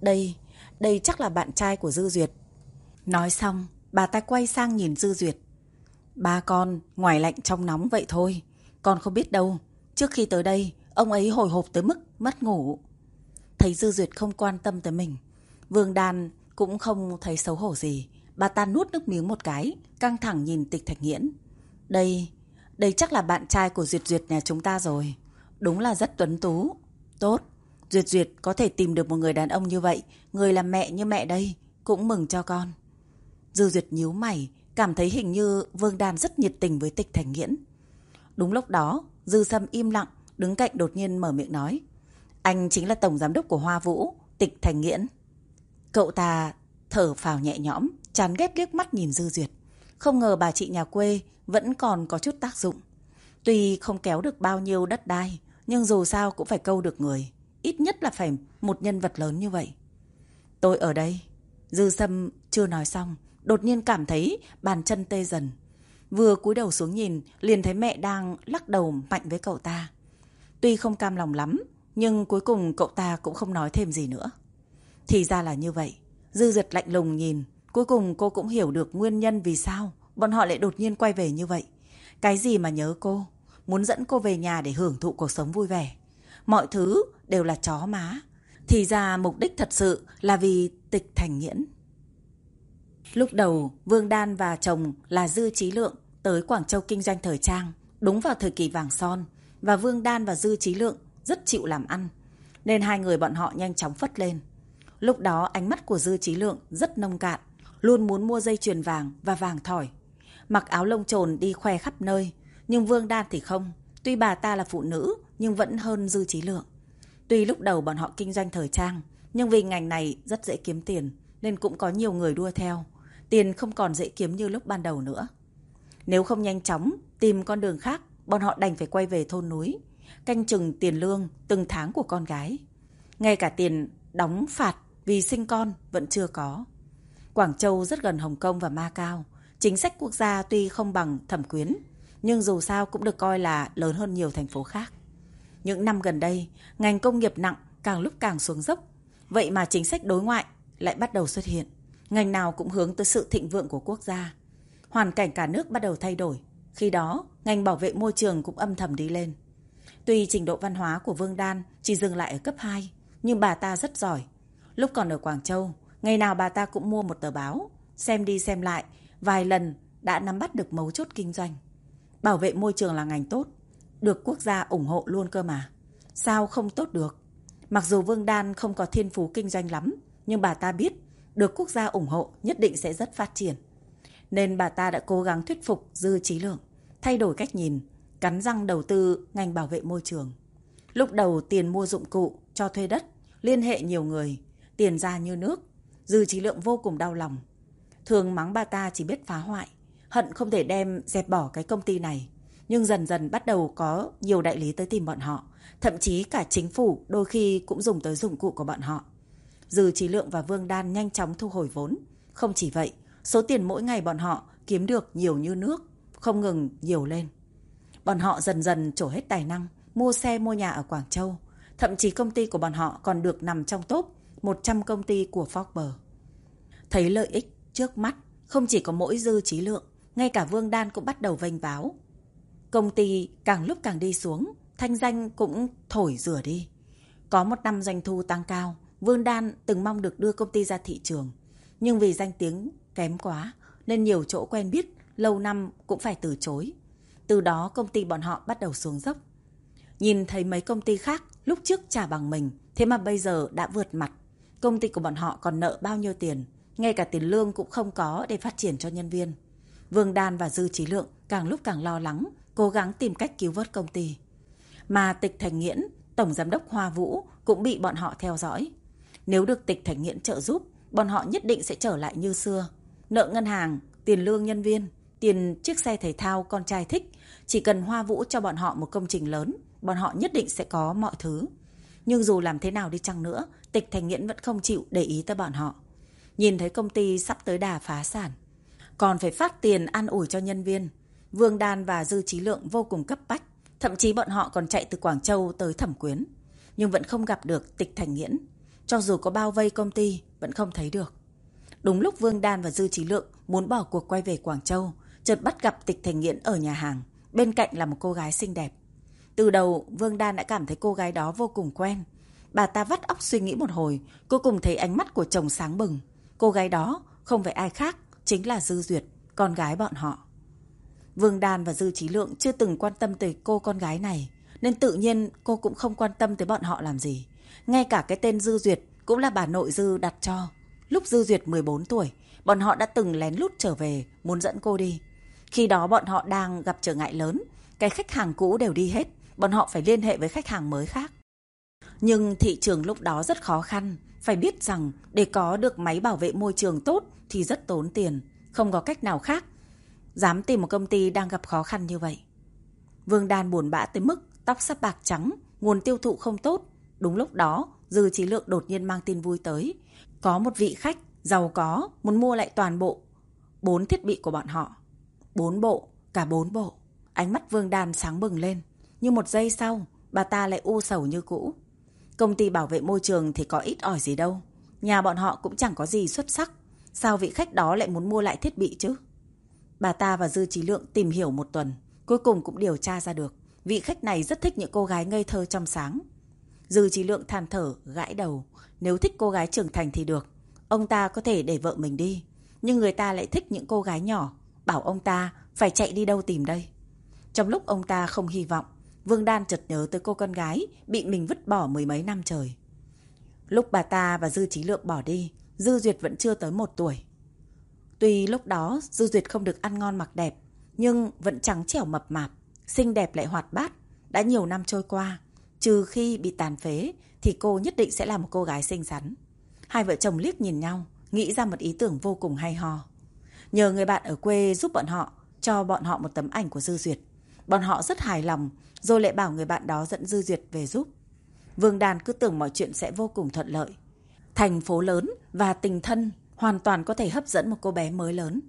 Đây, đây chắc là bạn trai của Dư Duyệt. Nói xong, bà ta quay sang nhìn Dư Duyệt. Ba con, ngoài lạnh trong nóng vậy thôi. Con không biết đâu. Trước khi tới đây, ông ấy hồi hộp tới mức mất ngủ. Thấy Dư Duyệt không quan tâm tới mình. Vương Đan cũng không thấy xấu hổ gì. Bà ta nuốt nước miếng một cái, căng thẳng nhìn tịch thạch nghiễn. Đây, đây chắc là bạn trai của Duyệt Duyệt nhà chúng ta rồi. Đúng là rất tuấn tú. Tốt, Duyệt Duyệt có thể tìm được một người đàn ông như vậy, người làm mẹ như mẹ đây, cũng mừng cho con. Dư Duyệt nhíu mày, cảm thấy hình như Vương Đan rất nhiệt tình với tịch thành nghiễn. Đúng lúc đó, Dư Sâm im lặng, đứng cạnh đột nhiên mở miệng nói. Anh chính là tổng giám đốc của Hoa Vũ, tịch thành nghiễn. Cậu ta thở phào nhẹ nhõm, chán ghét liếc mắt nhìn Dư Duyệt. Không ngờ bà chị nhà quê vẫn còn có chút tác dụng. Tuy không kéo được bao nhiêu đất đai, nhưng dù sao cũng phải câu được người. Ít nhất là phải một nhân vật lớn như vậy. Tôi ở đây. Dư Sâm chưa nói xong, đột nhiên cảm thấy bàn chân tê dần. Vừa cúi đầu xuống nhìn, liền thấy mẹ đang lắc đầu mạnh với cậu ta. Tuy không cam lòng lắm, nhưng cuối cùng cậu ta cũng không nói thêm gì nữa. Thì ra là như vậy. Dư giật lạnh lùng nhìn, cuối cùng cô cũng hiểu được nguyên nhân vì sao bọn họ lại đột nhiên quay về như vậy. Cái gì mà nhớ cô, muốn dẫn cô về nhà để hưởng thụ cuộc sống vui vẻ. Mọi thứ đều là chó má. Thì ra mục đích thật sự là vì tịch thành nghiễn. Lúc đầu, Vương Đan và chồng là Dư Trí Lượng tới Quảng Châu kinh doanh thời trang, đúng vào thời kỳ vàng son. Và Vương Đan và Dư Trí Lượng rất chịu làm ăn, nên hai người bọn họ nhanh chóng phất lên. Lúc đó ánh mắt của Dư Trí Lượng rất nông cạn, luôn muốn mua dây chuyền vàng và vàng thỏi. Mặc áo lông trồn đi khoe khắp nơi, nhưng Vương Đan thì không. Tuy bà ta là phụ nữ, nhưng vẫn hơn Dư Trí Lượng. Tuy lúc đầu bọn họ kinh doanh thời trang, nhưng vì ngành này rất dễ kiếm tiền, nên cũng có nhiều người đua theo. Tiền không còn dễ kiếm như lúc ban đầu nữa. Nếu không nhanh chóng tìm con đường khác, bọn họ đành phải quay về thôn núi, canh chừng tiền lương từng tháng của con gái. Ngay cả tiền đóng phạt vì sinh con vẫn chưa có. Quảng Châu rất gần Hồng Kông và Macau. Chính sách quốc gia tuy không bằng thẩm quyến, nhưng dù sao cũng được coi là lớn hơn nhiều thành phố khác. Những năm gần đây, ngành công nghiệp nặng càng lúc càng xuống dốc. Vậy mà chính sách đối ngoại lại bắt đầu xuất hiện. Ngành nào cũng hướng tới sự thịnh vượng của quốc gia. Hoàn cảnh cả nước bắt đầu thay đổi. Khi đó, ngành bảo vệ môi trường cũng âm thầm đi lên. Tuy trình độ văn hóa của Vương Đan chỉ dừng lại ở cấp 2, nhưng bà ta rất giỏi. Lúc còn ở Quảng Châu, ngày nào bà ta cũng mua một tờ báo, xem đi xem lại, vài lần đã nắm bắt được mấu chốt kinh doanh. Bảo vệ môi trường là ngành tốt, được quốc gia ủng hộ luôn cơ mà. Sao không tốt được? Mặc dù Vương Đan không có thiên phú kinh doanh lắm, nhưng bà ta biết được quốc gia ủng hộ nhất định sẽ rất phát triển. Nên bà ta đã cố gắng thuyết phục Dư Trí Lượng, thay đổi cách nhìn, cắn răng đầu tư ngành bảo vệ môi trường. Lúc đầu tiền mua dụng cụ, cho thuê đất, liên hệ nhiều người, tiền ra như nước. Dư Trí Lượng vô cùng đau lòng. Thường mắng bà ta chỉ biết phá hoại, hận không thể đem dẹp bỏ cái công ty này. Nhưng dần dần bắt đầu có nhiều đại lý tới tìm bọn họ. Thậm chí cả chính phủ đôi khi cũng dùng tới dụng cụ của bọn họ. Dư Trí Lượng và Vương Đan nhanh chóng thu hồi vốn. Không chỉ vậy, số tiền mỗi ngày bọn họ kiếm được nhiều như nước, không ngừng nhiều lên. Bọn họ dần dần trổ hết tài năng, mua xe mua nhà ở Quảng Châu. Thậm chí công ty của bọn họ còn được nằm trong top 100 công ty của Forbes. Thấy lợi ích trước mắt, không chỉ có mỗi dư trí lượng, ngay cả Vương Đan cũng bắt đầu vênh váo. Công ty càng lúc càng đi xuống, thanh danh cũng thổi rửa đi. Có một năm doanh thu tăng cao, Vương Đan từng mong được đưa công ty ra thị trường. Nhưng vì danh tiếng kém quá, nên nhiều chỗ quen biết, lâu năm cũng phải từ chối. Từ đó công ty bọn họ bắt đầu xuống dốc. Nhìn thấy mấy công ty khác lúc trước trả bằng mình, thế mà bây giờ đã vượt mặt. Công ty của bọn họ còn nợ bao nhiêu tiền, ngay cả tiền lương cũng không có để phát triển cho nhân viên. Vương Đan và Dư Trí Lượng càng lúc càng lo lắng, cố gắng tìm cách cứu vớt công ty. Mà Tịch Thành Nghiễn, Tổng Giám đốc Hoa Vũ cũng bị bọn họ theo dõi. Nếu được Tịch Thành Nghiễn trợ giúp, bọn họ nhất định sẽ trở lại như xưa. Nợ ngân hàng, tiền lương nhân viên, tiền chiếc xe thể thao con trai thích. Chỉ cần Hoa Vũ cho bọn họ một công trình lớn, bọn họ nhất định sẽ có mọi thứ. Nhưng dù làm thế nào đi chăng nữa, Tịch Thành Nghiễn vẫn không chịu để ý tới bọn họ. Nhìn thấy công ty sắp tới đà phá sản, còn phải phát tiền an ủi cho nhân viên. Vương Đan và Dư Trí Lượng vô cùng cấp bách, thậm chí bọn họ còn chạy từ Quảng Châu tới Thẩm Quyến, nhưng vẫn không gặp được Tịch Thành Nghiễn. cho dù có bao vây công ty vẫn không thấy được. Đúng lúc Vương Đan và Dư Trí Lượng muốn bỏ cuộc quay về Quảng Châu, chợt bắt gặp Tịch Thành Nghiễn ở nhà hàng, bên cạnh là một cô gái xinh đẹp. Từ đầu, Vương Đan đã cảm thấy cô gái đó vô cùng quen. Bà ta vắt óc suy nghĩ một hồi, cuối cùng thấy ánh mắt của chồng sáng bừng. Cô gái đó không phải ai khác, chính là Dư Duyệt, con gái bọn họ. Vương Đan và Dư Trí Lượng chưa từng quan tâm tới cô con gái này, nên tự nhiên cô cũng không quan tâm tới bọn họ làm gì. Ngay cả cái tên Dư Duyệt cũng là bà nội Dư đặt cho. Lúc Dư Duyệt 14 tuổi, bọn họ đã từng lén lút trở về, muốn dẫn cô đi. Khi đó bọn họ đang gặp trở ngại lớn, cái khách hàng cũ đều đi hết, bọn họ phải liên hệ với khách hàng mới khác. Nhưng thị trường lúc đó rất khó khăn, phải biết rằng để có được máy bảo vệ môi trường tốt thì rất tốn tiền, không có cách nào khác. Dám tìm một công ty đang gặp khó khăn như vậy. Vương Đan buồn bã tới mức tóc sắp bạc trắng, nguồn tiêu thụ không tốt. Đúng lúc đó, Dư Trí Lượng đột nhiên mang tin vui tới. Có một vị khách giàu có muốn mua lại toàn bộ bốn thiết bị của bọn họ. Bốn bộ, cả bốn bộ. Ánh mắt Vương Đan sáng bừng lên. Nhưng một giây sau, bà ta lại u sầu như cũ. Công ty bảo vệ môi trường thì có ít ỏi gì đâu. Nhà bọn họ cũng chẳng có gì xuất sắc. Sao vị khách đó lại muốn mua lại thiết bị chứ? Bà ta và Dư Trí Lượng tìm hiểu một tuần. Cuối cùng cũng điều tra ra được. Vị khách này rất thích những cô gái ngây thơ trong sáng. Dư Trí Lượng than thở, gãi đầu. Nếu thích cô gái trưởng thành thì được. Ông ta có thể để vợ mình đi. Nhưng người ta lại thích những cô gái nhỏ. Bảo ông ta phải chạy đi đâu tìm đây. Trong lúc ông ta không hy vọng, Vương Đan chợt nhớ tới cô con gái bị mình vứt bỏ mười mấy năm trời. Lúc bà ta và Dư Trí Lượng bỏ đi, Dư Duyệt vẫn chưa tới một tuổi. Tuy lúc đó Dư Duyệt không được ăn ngon mặc đẹp, nhưng vẫn trắng trẻo mập mạp, xinh đẹp lại hoạt bát. Đã nhiều năm trôi qua, trừ khi bị tàn phế thì cô nhất định sẽ là một cô gái xinh xắn. Hai vợ chồng liếc nhìn nhau, nghĩ ra một ý tưởng vô cùng hay ho. Nhờ người bạn ở quê giúp bọn họ, cho bọn họ một tấm ảnh của Dư Duyệt. Bọn họ rất hài lòng, rồi lại bảo người bạn đó dẫn Dư Duyệt về giúp. Vương Đàn cứ tưởng mọi chuyện sẽ vô cùng thuận lợi. Thành phố lớn và tình thân hoàn toàn có thể hấp dẫn một cô bé mới lớn.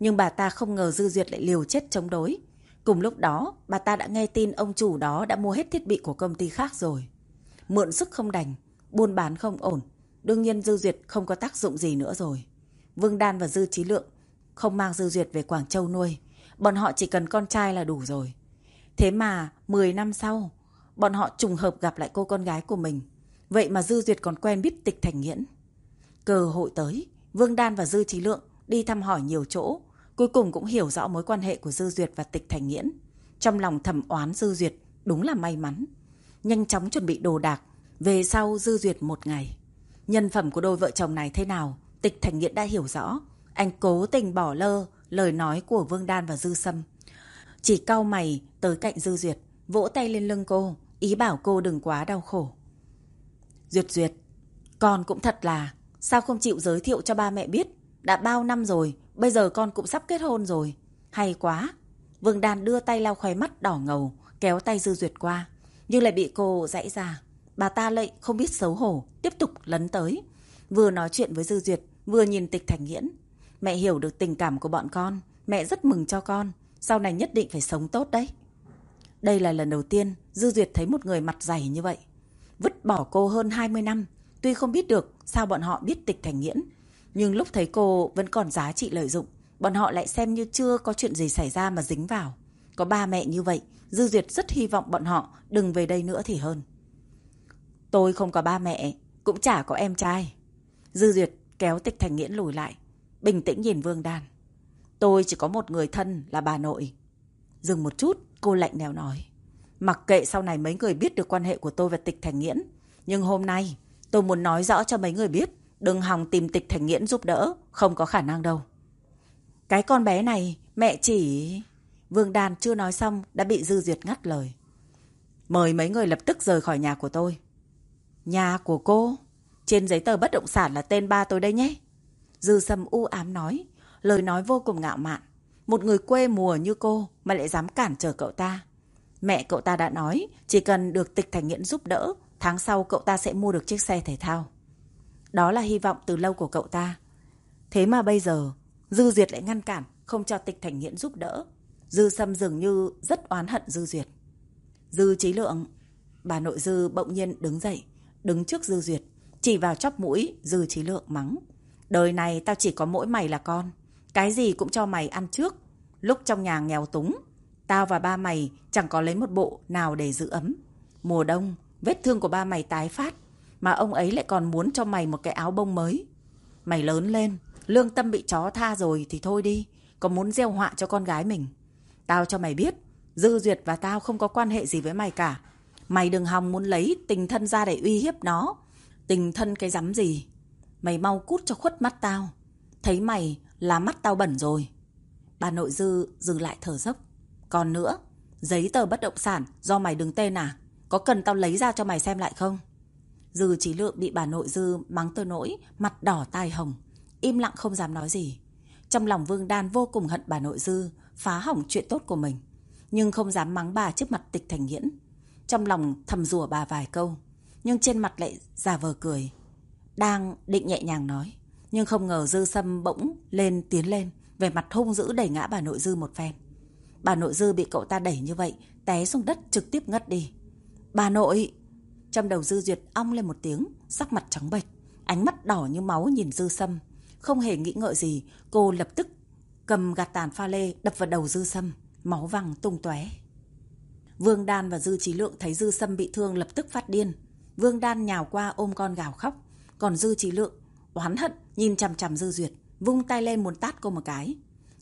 Nhưng bà ta không ngờ Dư Duyệt lại liều chết chống đối. Cùng lúc đó, bà ta đã nghe tin ông chủ đó đã mua hết thiết bị của công ty khác rồi. Mượn sức không đành, buôn bán không ổn. Đương nhiên Dư Duyệt không có tác dụng gì nữa rồi. Vương Đan và Dư Trí Lượng không mang Dư Duyệt về Quảng Châu nuôi. Bọn họ chỉ cần con trai là đủ rồi. Thế mà 10 năm sau, bọn họ trùng hợp gặp lại cô con gái của mình. Vậy mà Dư Duyệt còn quen biết tịch thành nghiễn. Cơ hội tới, Vương Đan và Dư Trí Lượng đi thăm hỏi nhiều chỗ, cuối cùng cũng hiểu rõ mối quan hệ của Dư Duyệt và Tịch Thành Nghiễn. Trong lòng thầm oán Dư Duyệt, đúng là may mắn. Nhanh chóng chuẩn bị đồ đạc, về sau Dư Duyệt một ngày. Nhân phẩm của đôi vợ chồng này thế nào, Tịch Thành Nghiễn đã hiểu rõ. Anh cố tình bỏ lơ lời nói của Vương Đan và Dư Sâm. Chỉ cau mày tới cạnh Dư Duyệt, vỗ tay lên lưng cô, ý bảo cô đừng quá đau khổ. Duyệt Duyệt, con cũng thật là Sao không chịu giới thiệu cho ba mẹ biết? Đã bao năm rồi, bây giờ con cũng sắp kết hôn rồi. Hay quá. Vương Đàn đưa tay lau khóe mắt đỏ ngầu, kéo tay Dư Duyệt qua. Nhưng lại bị cô dãy ra. Bà ta lại không biết xấu hổ, tiếp tục lấn tới. Vừa nói chuyện với Dư Duyệt, vừa nhìn tịch thành nghiễn. Mẹ hiểu được tình cảm của bọn con. Mẹ rất mừng cho con. Sau này nhất định phải sống tốt đấy. Đây là lần đầu tiên Dư Duyệt thấy một người mặt dày như vậy. Vứt bỏ cô hơn 20 năm, Tuy không biết được sao bọn họ biết tịch thành nghiễn, nhưng lúc thấy cô vẫn còn giá trị lợi dụng, bọn họ lại xem như chưa có chuyện gì xảy ra mà dính vào. Có ba mẹ như vậy, Dư Duyệt rất hy vọng bọn họ đừng về đây nữa thì hơn. Tôi không có ba mẹ, cũng chả có em trai. Dư Duyệt kéo tịch thành nghiễn lùi lại, bình tĩnh nhìn Vương Đan. Tôi chỉ có một người thân là bà nội. Dừng một chút, cô lạnh lẽo nói. Mặc kệ sau này mấy người biết được quan hệ của tôi và tịch thành nghiễn. Nhưng hôm nay Tôi muốn nói rõ cho mấy người biết, đừng hòng tìm tịch thành nghiễn giúp đỡ, không có khả năng đâu. Cái con bé này, mẹ chỉ... Vương Đàn chưa nói xong đã bị Dư Duyệt ngắt lời. Mời mấy người lập tức rời khỏi nhà của tôi. Nhà của cô? Trên giấy tờ bất động sản là tên ba tôi đây nhé. Dư Sâm u ám nói, lời nói vô cùng ngạo mạn. Một người quê mùa như cô mà lại dám cản trở cậu ta. Mẹ cậu ta đã nói, chỉ cần được tịch thành nghiễn giúp đỡ Tháng sau cậu ta sẽ mua được chiếc xe thể thao. Đó là hy vọng từ lâu của cậu ta. Thế mà bây giờ, Dư Duyệt lại ngăn cản, không cho tịch thành nghiễn giúp đỡ. Dư Sâm dường như rất oán hận Dư Duyệt. Dư Trí Lượng, bà nội Dư bỗng nhiên đứng dậy, đứng trước Dư Duyệt. chỉ vào chóp mũi, Dư Trí Lượng mắng. Đời này tao chỉ có mỗi mày là con. Cái gì cũng cho mày ăn trước. Lúc trong nhà nghèo túng, tao và ba mày chẳng có lấy một bộ nào để giữ ấm. Mùa đông, vết thương của ba mày tái phát, mà ông ấy lại còn muốn cho mày một cái áo bông mới. Mày lớn lên, lương tâm bị chó tha rồi thì thôi đi, còn muốn gieo họa cho con gái mình. Tao cho mày biết, Dư Duyệt và tao không có quan hệ gì với mày cả. Mày đừng hòng muốn lấy tình thân ra để uy hiếp nó. Tình thân cái rắm gì? Mày mau cút cho khuất mắt tao. Thấy mày là mắt tao bẩn rồi. Bà nội Dư dừng lại thở dốc. Còn nữa, giấy tờ bất động sản do mày đứng tên à? Có cần tao lấy ra cho mày xem lại không? Dư trí lượng bị bà nội Dư mắng tôi nỗi, mặt đỏ tai hồng. Im lặng không dám nói gì. Trong lòng Vương Đan vô cùng hận bà nội Dư, phá hỏng chuyện tốt của mình. Nhưng không dám mắng bà trước mặt tịch thành nghiễn. Trong lòng thầm rủa bà vài câu. Nhưng trên mặt lại giả vờ cười. Đang định nhẹ nhàng nói. Nhưng không ngờ Dư Sâm bỗng lên tiến lên. Về mặt hung dữ đẩy ngã bà nội Dư một phen. Bà nội Dư bị cậu ta đẩy như vậy. Té xuống đất trực tiếp ngất đi. Bà nội! Trong đầu Dư Duyệt ong lên một tiếng. Sắc mặt trắng bệch. Ánh mắt đỏ như máu nhìn Dư Sâm. Không hề nghĩ ngợi gì. Cô lập tức cầm gạt tàn pha lê đập vào đầu Dư Sâm. Máu văng tung tóe. Vương Đan và Dư Trí Lượng thấy Dư Sâm bị thương lập tức phát điên. Vương Đan nhào qua ôm con gào khóc. Còn Dư Trí Lượng oán hận nhìn chằm chằm Dư Duyệt, vung tay lên muốn tát cô một cái.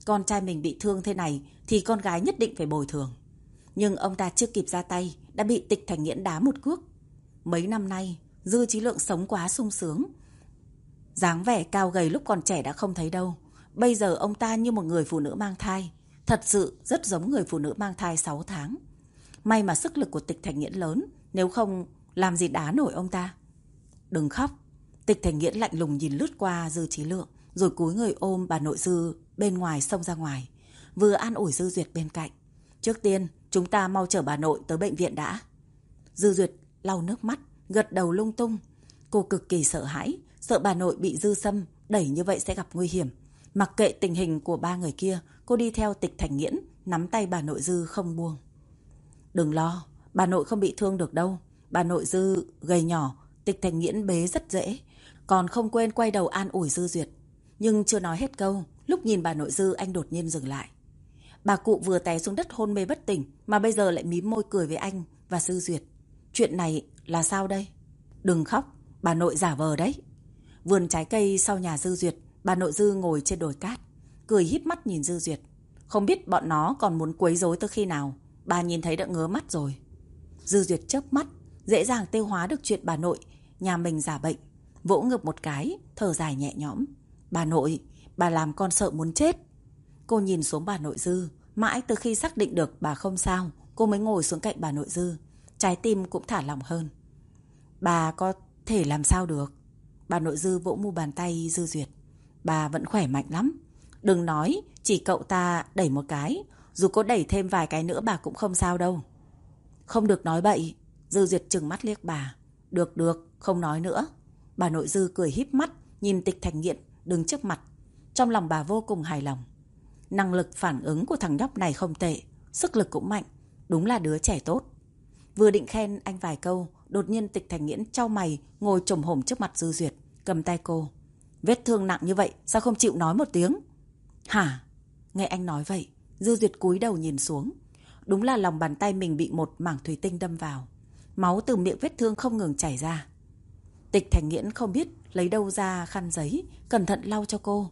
Con trai mình bị thương thế này thì con gái nhất định phải bồi thường. Nhưng ông ta chưa kịp ra tay đã bị tịch thành nghiễn đá một cước. Mấy năm nay, Dư Trí Lượng sống quá sung sướng. dáng vẻ cao gầy lúc còn trẻ đã không thấy đâu. Bây giờ ông ta như một người phụ nữ mang thai. Thật sự rất giống người phụ nữ mang thai 6 tháng. May mà sức lực của tịch thành nghiễn lớn, nếu không làm gì đá nổi ông ta. Đừng khóc. Tịch thành nghiễn lạnh lùng nhìn lướt qua Dư Trí Lượng, rồi cúi người ôm bà nội Dư bên ngoài xông ra ngoài. Vừa an ủi Dư Duyệt bên cạnh. Trước tiên, chúng ta mau chở bà nội tới bệnh viện đã. Dư Duyệt lau nước mắt, gật đầu lung tung. Cô cực kỳ sợ hãi, sợ bà nội bị Dư xâm đẩy như vậy sẽ gặp nguy hiểm. Mặc kệ tình hình của ba người kia, cô đi theo tịch thành nghiễn, nắm tay bà nội Dư không buông. Đừng lo, bà nội không bị thương được đâu. Bà nội Dư gầy nhỏ, tịch thành nghiễn bế rất dễ. Còn không quên quay đầu an ủi Dư Duyệt. Nhưng chưa nói hết câu, lúc nhìn bà nội Dư anh đột nhiên dừng lại. Bà cụ vừa té xuống đất hôn mê bất tỉnh mà bây giờ lại mím môi cười với anh và Dư Duyệt. Chuyện này là sao đây? Đừng khóc, bà nội giả vờ đấy. Vườn trái cây sau nhà Dư Duyệt, bà nội Dư ngồi trên đồi cát, cười híp mắt nhìn Dư Duyệt. Không biết bọn nó còn muốn quấy rối tới khi nào, bà nhìn thấy đã ngứa mắt rồi. Dư Duyệt chớp mắt, dễ dàng tiêu hóa được chuyện bà nội, nhà mình giả bệnh. Vỗ ngực một cái, thở dài nhẹ nhõm. Bà nội, bà làm con sợ muốn chết. Cô nhìn xuống bà nội Dư, mãi từ khi xác định được bà không sao, cô mới ngồi xuống cạnh bà nội Dư. Trái tim cũng thả lòng hơn. Bà có thể làm sao được? Bà nội Dư vỗ mu bàn tay Dư Duyệt. Bà vẫn khỏe mạnh lắm. Đừng nói, chỉ cậu ta đẩy một cái. Dù có đẩy thêm vài cái nữa bà cũng không sao đâu. Không được nói bậy. Dư Duyệt trừng mắt liếc bà. Được được, không nói nữa. Bà nội Dư cười híp mắt, nhìn tịch thành nghiện, đứng trước mặt. Trong lòng bà vô cùng hài lòng. Năng lực phản ứng của thằng nhóc này không tệ, sức lực cũng mạnh. Đúng là đứa trẻ tốt. Vừa định khen anh vài câu, đột nhiên tịch thành nghiễn trao mày ngồi trồm hổm trước mặt Dư Duyệt, cầm tay cô. Vết thương nặng như vậy, sao không chịu nói một tiếng? Hả? Nghe anh nói vậy, Dư Duyệt cúi đầu nhìn xuống. Đúng là lòng bàn tay mình bị một mảng thủy tinh đâm vào. Máu từ miệng vết thương không ngừng chảy ra. Tịch Thành Nghiễn không biết lấy đâu ra khăn giấy, cẩn thận lau cho cô.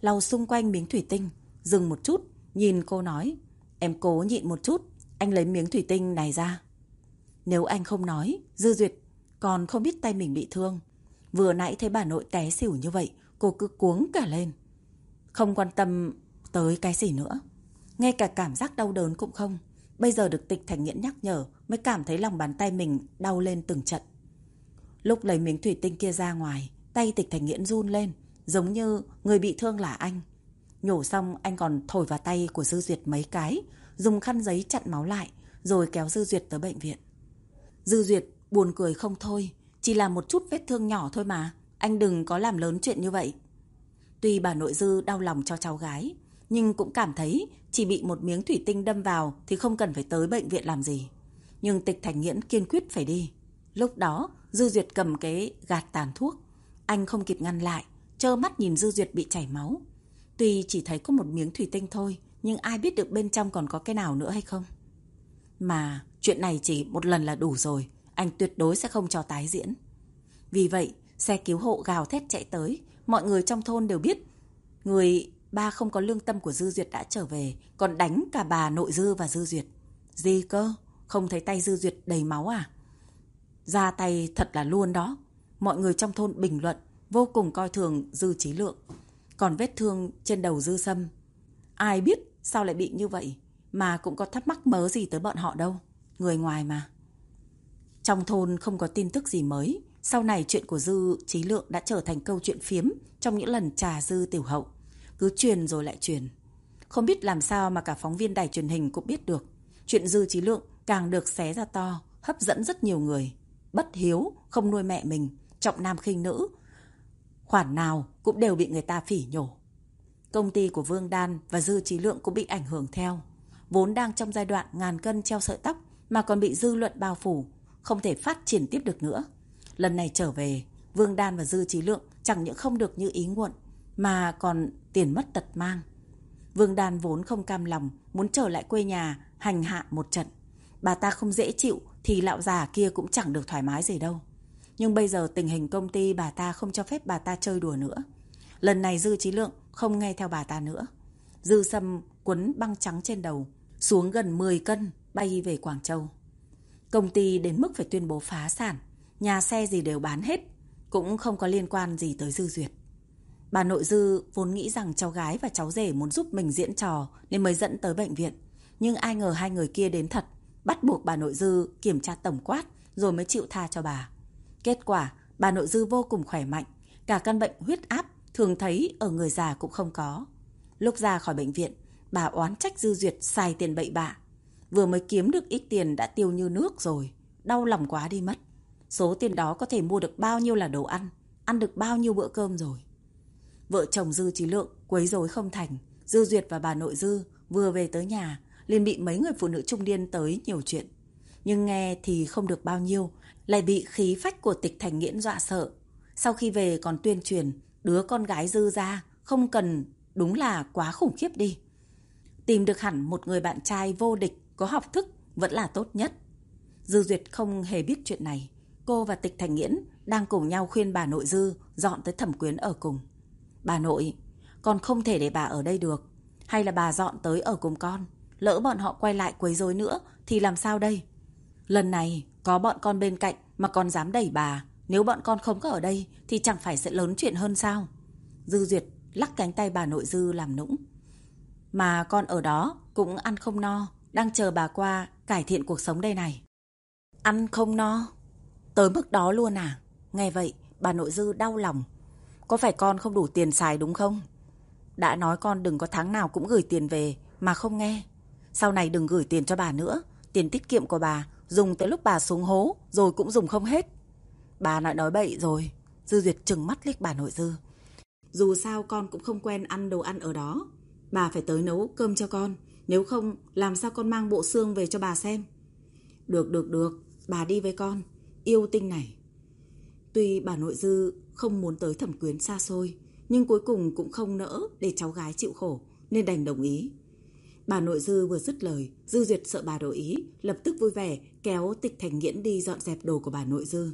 Lau xung quanh miếng thủy tinh, dừng một chút, nhìn cô nói. Em cố nhịn một chút, anh lấy miếng thủy tinh này ra. Nếu anh không nói, Dư Duyệt còn không biết tay mình bị thương. Vừa nãy thấy bà nội té xỉu như vậy, cô cứ cuống cả lên. Không quan tâm tới cái gì nữa. Ngay cả cảm giác đau đớn cũng không. Bây giờ được tịch thành nghiễn nhắc nhở mới cảm thấy lòng bàn tay mình đau lên từng trận. Lúc lấy miếng thủy tinh kia ra ngoài, tay tịch thành nghiễn run lên, giống như người bị thương là anh. Nhổ xong anh còn thổi vào tay của Dư Duyệt mấy cái, dùng khăn giấy chặn máu lại, rồi kéo Dư Duyệt tới bệnh viện. Dư Duyệt buồn cười không thôi, chỉ là một chút vết thương nhỏ thôi mà, anh đừng có làm lớn chuyện như vậy. Tuy bà nội Dư đau lòng cho cháu gái, nhưng cũng cảm thấy chỉ bị một miếng thủy tinh đâm vào thì không cần phải tới bệnh viện làm gì. Nhưng tịch thành nghiễn kiên quyết phải đi. Lúc đó, Dư Duyệt cầm cái gạt tàn thuốc. Anh không kịp ngăn lại, trơ mắt nhìn Dư Duyệt bị chảy máu. Tuy chỉ thấy có một miếng thủy tinh thôi, nhưng ai biết được bên trong còn có cái nào nữa hay không? Mà chuyện này chỉ một lần là đủ rồi, anh tuyệt đối sẽ không cho tái diễn. Vì vậy, xe cứu hộ gào thét chạy tới, mọi người trong thôn đều biết người ba không có lương tâm của Dư Duyệt đã trở về, còn đánh cả bà nội Dư và Dư Duyệt. Gì cơ? Không thấy tay Dư Duyệt đầy máu à? Ra tay thật là luôn đó. Mọi người trong thôn bình luận, vô cùng coi thường Dư Trí Lượng. Còn vết thương trên đầu Dư Sâm, ai biết sao lại bị như vậy, mà cũng có thắc mắc mớ gì tới bọn họ đâu. Người ngoài mà. Trong thôn không có tin tức gì mới, sau này chuyện của Dư Trí Lượng đã trở thành câu chuyện phiếm trong những lần trà Dư tiểu hậu. Cứ truyền rồi lại truyền. Không biết làm sao mà cả phóng viên đài truyền hình cũng biết được. Chuyện Dư Trí Lượng càng được xé ra to, hấp dẫn rất nhiều người. Bất hiếu, không nuôi mẹ mình, trọng nam khinh nữ. Khoản nào cũng đều bị người ta phỉ nhổ. Công ty của Vương Đan và Dư Trí Lượng cũng bị ảnh hưởng theo. Vốn đang trong giai đoạn ngàn cân treo sợi tóc mà còn bị dư luận bao phủ, không thể phát triển tiếp được nữa. Lần này trở về, Vương Đan và Dư Trí Lượng chẳng những không được như ý nguộn, mà còn tiền mất tật mang. Vương Đan vốn không cam lòng, muốn trở lại quê nhà, hành hạ một trận. Bà ta không dễ chịu thì lão già kia cũng chẳng được thoải mái gì đâu. Nhưng bây giờ tình hình công ty bà ta không cho phép bà ta chơi đùa nữa. Lần này Dư Trí Lượng không nghe theo bà ta nữa. Dư Sâm quấn băng trắng trên đầu, xuống gần 10 cân, bay về Quảng Châu. Công ty đến mức phải tuyên bố phá sản, nhà xe gì đều bán hết, cũng không có liên quan gì tới Dư Duyệt. Bà nội Dư vốn nghĩ rằng cháu gái và cháu rể muốn giúp mình diễn trò nên mới dẫn tới bệnh viện. Nhưng ai ngờ hai người kia đến thật, bắt buộc bà nội Dư kiểm tra tổng quát rồi mới chịu tha cho bà. Kết quả, bà nội Dư vô cùng khỏe mạnh, cả căn bệnh huyết áp thường thấy ở người già cũng không có. Lúc ra khỏi bệnh viện, bà oán trách Dư Duyệt xài tiền bậy bạ. Vừa mới kiếm được ít tiền đã tiêu như nước rồi, đau lòng quá đi mất. Số tiền đó có thể mua được bao nhiêu là đồ ăn, ăn được bao nhiêu bữa cơm rồi. Vợ chồng Dư Trí Lượng quấy rối không thành, Dư Duyệt và bà nội Dư vừa về tới nhà, liền bị mấy người phụ nữ trung niên tới nhiều chuyện. Nhưng nghe thì không được bao nhiêu, lại bị khí phách của tịch thành nghiễn dọa sợ. Sau khi về còn tuyên truyền, đứa con gái Dư ra, không cần, đúng là quá khủng khiếp đi. Tìm được hẳn một người bạn trai vô địch, có học thức, vẫn là tốt nhất. Dư Duyệt không hề biết chuyện này. Cô và Tịch Thành Nghiễn đang cùng nhau khuyên bà nội Dư dọn tới thẩm quyến ở cùng. Bà nội, con không thể để bà ở đây được. Hay là bà dọn tới ở cùng con. Lỡ bọn họ quay lại quấy rối nữa thì làm sao đây? Lần này có bọn con bên cạnh mà còn dám đẩy bà. Nếu bọn con không có ở đây thì chẳng phải sẽ lớn chuyện hơn sao? Dư Duyệt lắc cánh tay bà nội Dư làm nũng. Mà con ở đó cũng ăn không no, đang chờ bà qua cải thiện cuộc sống đây này. Ăn không no? Tới mức đó luôn à? Nghe vậy, bà nội Dư đau lòng. Có phải con không đủ tiền xài đúng không? Đã nói con đừng có tháng nào cũng gửi tiền về mà không nghe. Sau này đừng gửi tiền cho bà nữa. Tiền tiết kiệm của bà dùng tới lúc bà xuống hố rồi cũng dùng không hết. Bà nói nói bậy rồi. Dư Duyệt trừng mắt liếc bà nội Dư. Dù sao con cũng không quen ăn đồ ăn ở đó. Bà phải tới nấu cơm cho con. Nếu không, làm sao con mang bộ xương về cho bà xem? Được, được, được. Bà đi với con. Yêu tinh này. Tuy bà nội Dư không muốn tới thẩm quyến xa xôi, nhưng cuối cùng cũng không nỡ để cháu gái chịu khổ, nên đành đồng ý. Bà nội Dư vừa dứt lời, Dư Duyệt sợ bà đổi ý, lập tức vui vẻ kéo tịch thành nghiễn đi dọn dẹp đồ của bà nội Dư.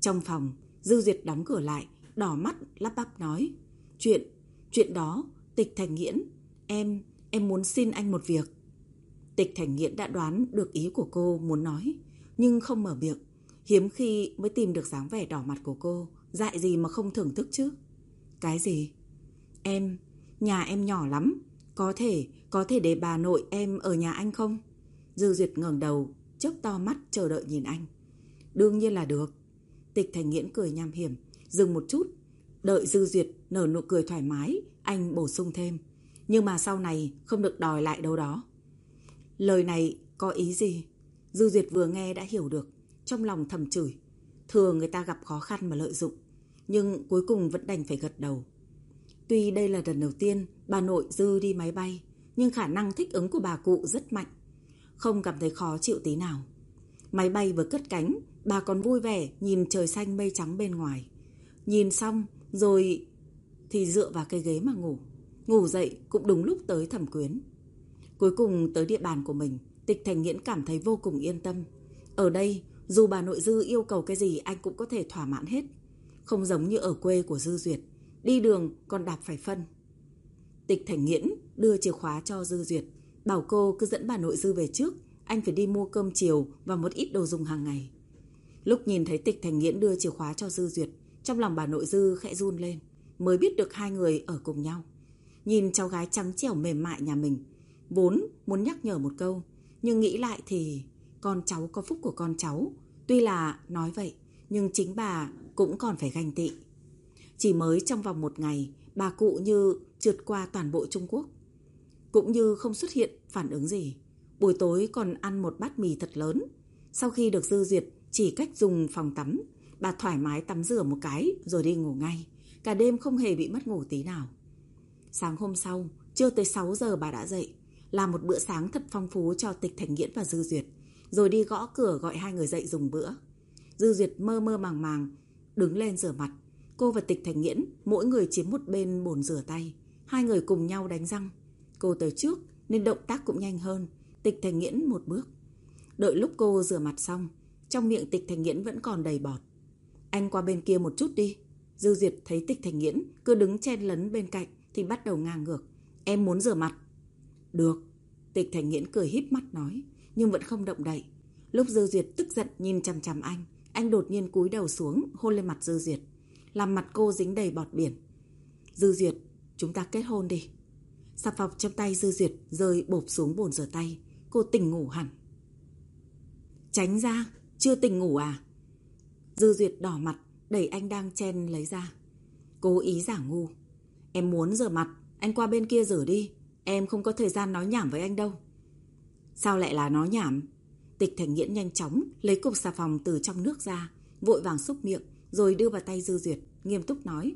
Trong phòng, Dư Duyệt đóng cửa lại, đỏ mắt lắp bắp nói. Chuyện, chuyện đó, tịch thành nghiễn, em, em muốn xin anh một việc. Tịch thành nghiễn đã đoán được ý của cô muốn nói, nhưng không mở miệng. Hiếm khi mới tìm được dáng vẻ đỏ mặt của cô, dại gì mà không thưởng thức chứ. Cái gì? Em, nhà em nhỏ lắm, có thể, có thể để bà nội em ở nhà anh không? Dư Duyệt ngẩng đầu, chớp to mắt chờ đợi nhìn anh. Đương nhiên là được. Tịch Thành Nghiễn cười nham hiểm, dừng một chút. Đợi Dư Duyệt nở nụ cười thoải mái, anh bổ sung thêm. Nhưng mà sau này không được đòi lại đâu đó. Lời này có ý gì? Dư Duyệt vừa nghe đã hiểu được, trong lòng thầm chửi. Thường người ta gặp khó khăn mà lợi dụng, nhưng cuối cùng vẫn đành phải gật đầu. Tuy đây là lần đầu tiên bà nội Dư đi máy bay, nhưng khả năng thích ứng của bà cụ rất mạnh. Không cảm thấy khó chịu tí nào. Máy bay vừa cất cánh bà còn vui vẻ nhìn trời xanh mây trắng bên ngoài. Nhìn xong rồi thì dựa vào cây ghế mà ngủ. Ngủ dậy cũng đúng lúc tới thẩm quyến. Cuối cùng tới địa bàn của mình, tịch thành nghiễn cảm thấy vô cùng yên tâm. Ở đây, dù bà nội dư yêu cầu cái gì anh cũng có thể thỏa mãn hết. Không giống như ở quê của Dư Duyệt, đi đường còn đạp phải phân. Tịch Thành Nghiễn đưa chìa khóa cho Dư Duyệt, bảo cô cứ dẫn bà nội Dư về trước, anh phải đi mua cơm chiều và một ít đồ dùng hàng ngày. Lúc nhìn thấy Tịch Thành Nghiễn đưa chìa khóa cho Dư Duyệt, trong lòng bà nội Dư khẽ run lên, mới biết được hai người ở cùng nhau. Nhìn cháu gái trắng trẻo mềm mại nhà mình, vốn muốn nhắc nhở một câu, nhưng nghĩ lại thì con cháu có phúc của con cháu. Tuy là nói vậy, nhưng chính bà cũng còn phải ganh tị. Chỉ mới trong vòng một ngày, bà cụ như trượt qua toàn bộ Trung Quốc. Cũng như không xuất hiện phản ứng gì. Buổi tối còn ăn một bát mì thật lớn. Sau khi được dư duyệt, chỉ cách dùng phòng tắm, bà thoải mái tắm rửa một cái rồi đi ngủ ngay. Cả đêm không hề bị mất ngủ tí nào. Sáng hôm sau, chưa tới 6 giờ bà đã dậy, làm một bữa sáng thật phong phú cho Tịch Thành Nghiễn và Dư Duyệt, rồi đi gõ cửa gọi hai người dậy dùng bữa. Dư Duyệt mơ mơ màng màng, đứng lên rửa mặt. Cô và Tịch Thành Nghiễn, mỗi người chiếm một bên bồn rửa tay. Hai người cùng nhau đánh răng. Cô tới trước, nên động tác cũng nhanh hơn. Tịch Thành Nghiễn một bước. Đợi lúc cô rửa mặt xong, trong miệng Tịch Thành Nghiễn vẫn còn đầy bọt. Anh qua bên kia một chút đi. Dư Duyệt thấy Tịch Thành Nghiễn cứ đứng chen lấn bên cạnh thì bắt đầu ngang ngược. Em muốn rửa mặt. Được. Tịch Thành Nghiễn cười híp mắt nói, nhưng vẫn không động đậy. Lúc Dư Duyệt tức giận nhìn chằm chằm anh, anh đột nhiên cúi đầu xuống hôn lên mặt Dư Duyệt, làm mặt cô dính đầy bọt biển. Dư Duyệt, chúng ta kết hôn đi. Sạp phọc trong tay Dư Duyệt rơi bộp xuống bồn rửa tay, cô tỉnh ngủ hẳn. Tránh ra, chưa tỉnh ngủ à? Dư Duyệt đỏ mặt, đẩy anh đang chen lấy ra. Cố ý giả ngu. Em muốn rửa mặt, anh qua bên kia rửa đi. Em không có thời gian nói nhảm với anh đâu. Sao lại là nói nhảm? Tịch Thành Nghiễn nhanh chóng lấy cục xà phòng từ trong nước ra, vội vàng xúc miệng, rồi đưa vào tay Dư Duyệt, nghiêm túc nói.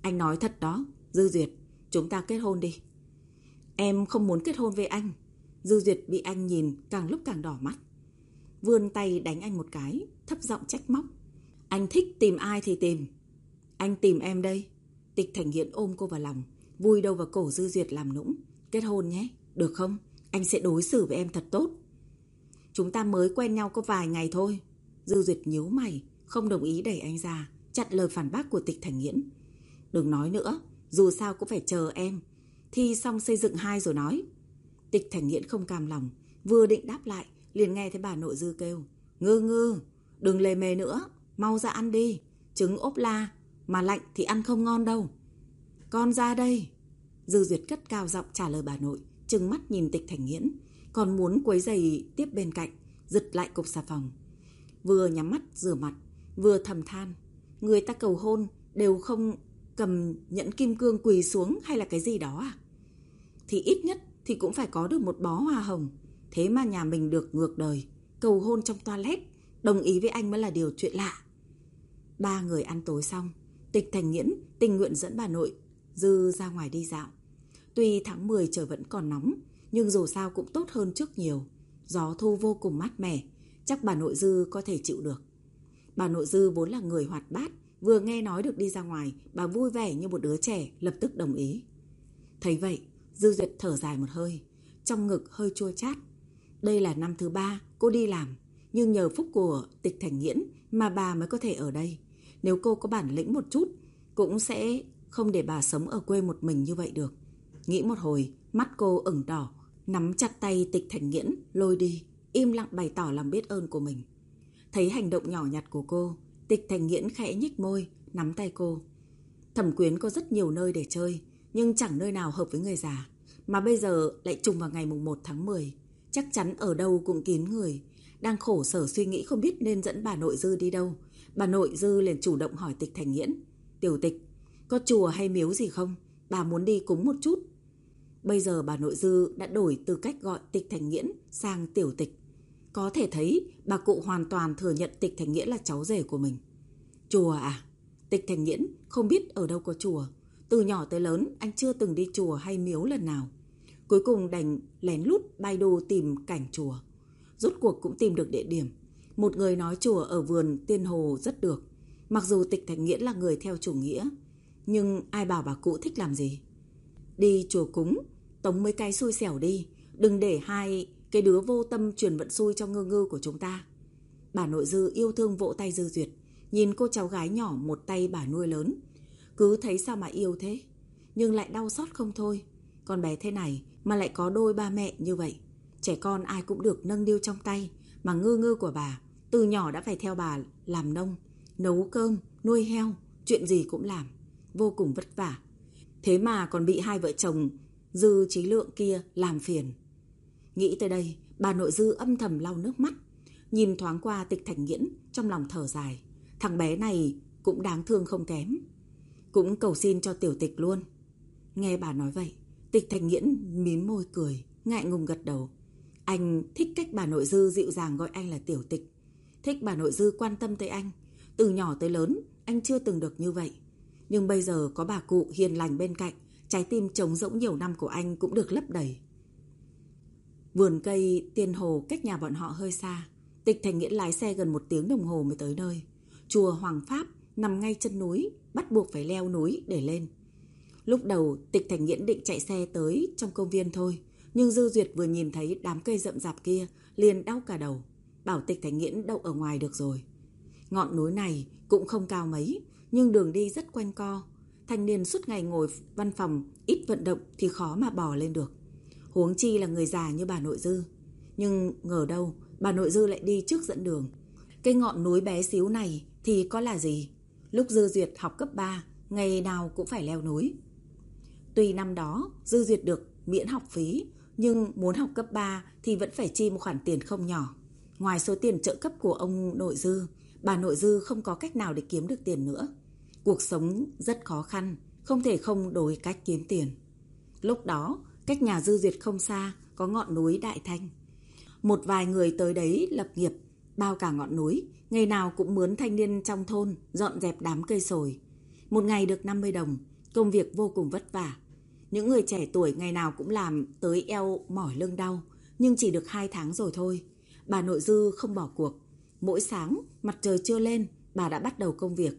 Anh nói thật đó, Dư Duyệt, chúng ta kết hôn đi. Em không muốn kết hôn với anh. Dư Duyệt bị anh nhìn càng lúc càng đỏ mắt. Vươn tay đánh anh một cái, thấp giọng trách móc. Anh thích tìm ai thì tìm. Anh tìm em đây. Tịch Thành Nghiễn ôm cô vào lòng, vui đầu vào cổ Dư Duyệt làm nũng. Kết hôn nhé, được không? Anh sẽ đối xử với em thật tốt. Chúng ta mới quen nhau có vài ngày thôi. Dư Duyệt nhíu mày, không đồng ý đẩy anh ra, chặn lời phản bác của tịch thành nghiễn. Đừng nói nữa, dù sao cũng phải chờ em. Thi xong xây dựng hai rồi nói. Tịch thành nghiễn không cam lòng, vừa định đáp lại, liền nghe thấy bà nội dư kêu. Ngư ngư, đừng lề mề nữa, mau ra ăn đi. Trứng ốp la, mà lạnh thì ăn không ngon đâu. Con ra đây. Dư Duyệt cất cao giọng trả lời bà nội, trừng mắt nhìn tịch thành nghiễn còn muốn quấy giày tiếp bên cạnh, giật lại cục xà phòng. Vừa nhắm mắt rửa mặt, vừa thầm than. Người ta cầu hôn đều không cầm nhẫn kim cương quỳ xuống hay là cái gì đó à? Thì ít nhất thì cũng phải có được một bó hoa hồng. Thế mà nhà mình được ngược đời, cầu hôn trong toilet, đồng ý với anh mới là điều chuyện lạ. Ba người ăn tối xong, tịch thành nghiễn tình nguyện dẫn bà nội dư ra ngoài đi dạo. Tuy tháng 10 trời vẫn còn nóng, nhưng dù sao cũng tốt hơn trước nhiều. Gió thu vô cùng mát mẻ, chắc bà nội dư có thể chịu được. Bà nội dư vốn là người hoạt bát, vừa nghe nói được đi ra ngoài, bà vui vẻ như một đứa trẻ, lập tức đồng ý. Thấy vậy, Dư Duyệt thở dài một hơi, trong ngực hơi chua chát. Đây là năm thứ ba cô đi làm, nhưng nhờ phúc của tịch thành nghiễn mà bà mới có thể ở đây. Nếu cô có bản lĩnh một chút, cũng sẽ không để bà sống ở quê một mình như vậy được. Nghĩ một hồi, mắt cô ửng đỏ, Nắm chặt tay tịch thành nghiễn, lôi đi, im lặng bày tỏ lòng biết ơn của mình. Thấy hành động nhỏ nhặt của cô, tịch thành nghiễn khẽ nhích môi, nắm tay cô. Thẩm quyến có rất nhiều nơi để chơi, nhưng chẳng nơi nào hợp với người già. Mà bây giờ lại trùng vào ngày mùng 1 tháng 10. Chắc chắn ở đâu cũng kín người. Đang khổ sở suy nghĩ không biết nên dẫn bà nội dư đi đâu. Bà nội dư liền chủ động hỏi tịch thành nghiễn. Tiểu tịch, có chùa hay miếu gì không? Bà muốn đi cúng một chút. Bây giờ bà nội dư đã đổi từ cách gọi tịch thành nghiễn sang tiểu tịch. Có thể thấy bà cụ hoàn toàn thừa nhận tịch thành nghiễn là cháu rể của mình. Chùa à? Tịch thành nghiễn không biết ở đâu có chùa. Từ nhỏ tới lớn anh chưa từng đi chùa hay miếu lần nào. Cuối cùng đành lén lút bay đô tìm cảnh chùa. Rốt cuộc cũng tìm được địa điểm. Một người nói chùa ở vườn Tiên Hồ rất được. Mặc dù tịch thành nghĩa là người theo chủ nghĩa, nhưng ai bảo bà cụ thích làm gì? Đi chùa cúng, tống mấy cái xui xẻo đi, đừng để hai cái đứa vô tâm truyền vận xui cho ngư ngư của chúng ta. Bà nội dư yêu thương vỗ tay dư duyệt, nhìn cô cháu gái nhỏ một tay bà nuôi lớn. Cứ thấy sao mà yêu thế, nhưng lại đau xót không thôi. Con bé thế này mà lại có đôi ba mẹ như vậy. Trẻ con ai cũng được nâng niu trong tay, mà ngư ngư của bà từ nhỏ đã phải theo bà làm nông, nấu cơm, nuôi heo, chuyện gì cũng làm, vô cùng vất vả. Thế mà còn bị hai vợ chồng Dư trí lượng kia làm phiền. Nghĩ tới đây, bà nội Dư âm thầm lau nước mắt, nhìn thoáng qua tịch thành nghiễn trong lòng thở dài. Thằng bé này cũng đáng thương không kém. Cũng cầu xin cho tiểu tịch luôn. Nghe bà nói vậy, tịch thành nghiễn mím môi cười, ngại ngùng gật đầu. Anh thích cách bà nội dư dịu dàng gọi anh là tiểu tịch. Thích bà nội dư quan tâm tới anh. Từ nhỏ tới lớn, anh chưa từng được như vậy. Nhưng bây giờ có bà cụ hiền lành bên cạnh, trái tim trống rỗng nhiều năm của anh cũng được lấp đầy. Vườn cây tiên hồ cách nhà bọn họ hơi xa. Tịch Thành Nghĩa lái xe gần một tiếng đồng hồ mới tới nơi. Chùa Hoàng Pháp nằm ngay chân núi, bắt buộc phải leo núi để lên. Lúc đầu Tịch Thành Nghiễn định chạy xe tới trong công viên thôi, nhưng Dư Duyệt vừa nhìn thấy đám cây rậm rạp kia liền đau cả đầu. Bảo Tịch Thành Nghiễn đậu ở ngoài được rồi. Ngọn núi này cũng không cao mấy, nhưng đường đi rất quanh co. Thanh niên suốt ngày ngồi văn phòng, ít vận động thì khó mà bò lên được. Huống chi là người già như bà nội dư. Nhưng ngờ đâu, bà nội dư lại đi trước dẫn đường. Cái ngọn núi bé xíu này thì có là gì? Lúc Dư Duyệt học cấp 3, ngày nào cũng phải leo núi. Tuy năm đó Dư Duyệt được miễn học phí, nhưng muốn học cấp 3 thì vẫn phải chi một khoản tiền không nhỏ. Ngoài số tiền trợ cấp của ông nội dư, bà nội dư không có cách nào để kiếm được tiền nữa. Cuộc sống rất khó khăn, không thể không đổi cách kiếm tiền. Lúc đó, cách nhà dư duyệt không xa, có ngọn núi Đại Thanh. Một vài người tới đấy lập nghiệp, bao cả ngọn núi, ngày nào cũng mướn thanh niên trong thôn dọn dẹp đám cây sồi. Một ngày được 50 đồng, công việc vô cùng vất vả. Những người trẻ tuổi ngày nào cũng làm tới eo mỏi lưng đau, nhưng chỉ được 2 tháng rồi thôi. Bà nội dư không bỏ cuộc. Mỗi sáng, mặt trời chưa lên, bà đã bắt đầu công việc.